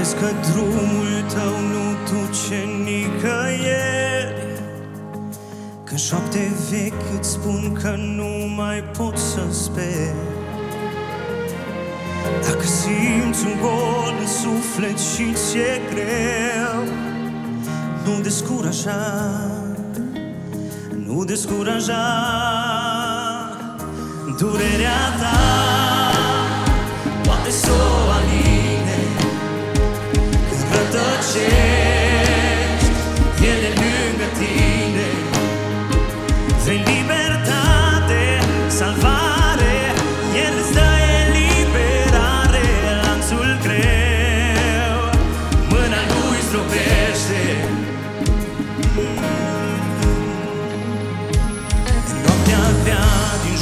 Vezi că drumul tău nu duce nicăieri? Că șapte vechi îți spun că nu mai pot să speri Dacă simți un gol în suflet și ți-e greu Nu descuraja, nu descuraja Durerea ta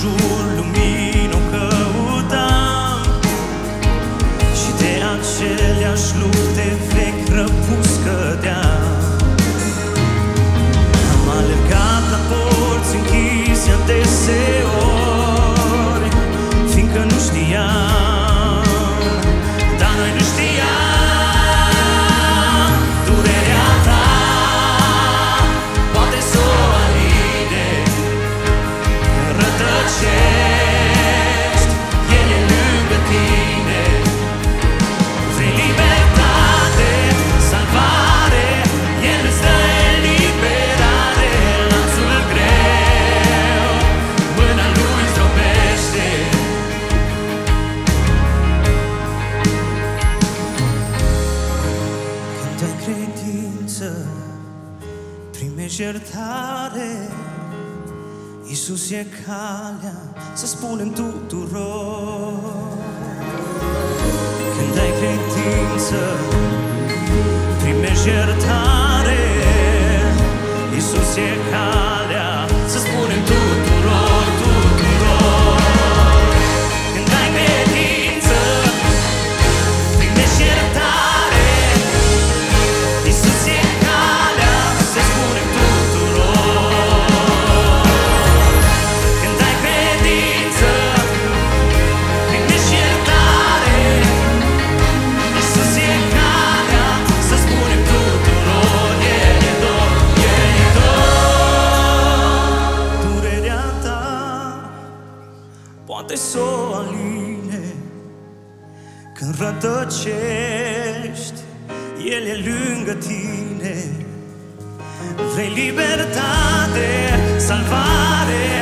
jur lumină o căutam. Și de aceleași lupte vechi răpus cădeam credință, primești iertare. Iisus e calea să spunem tuturor. Când ai credință, primești iertare. Iisus e calea poate să o aline. Când rătăcești, El e lângă tine. Vrei libertate, salvare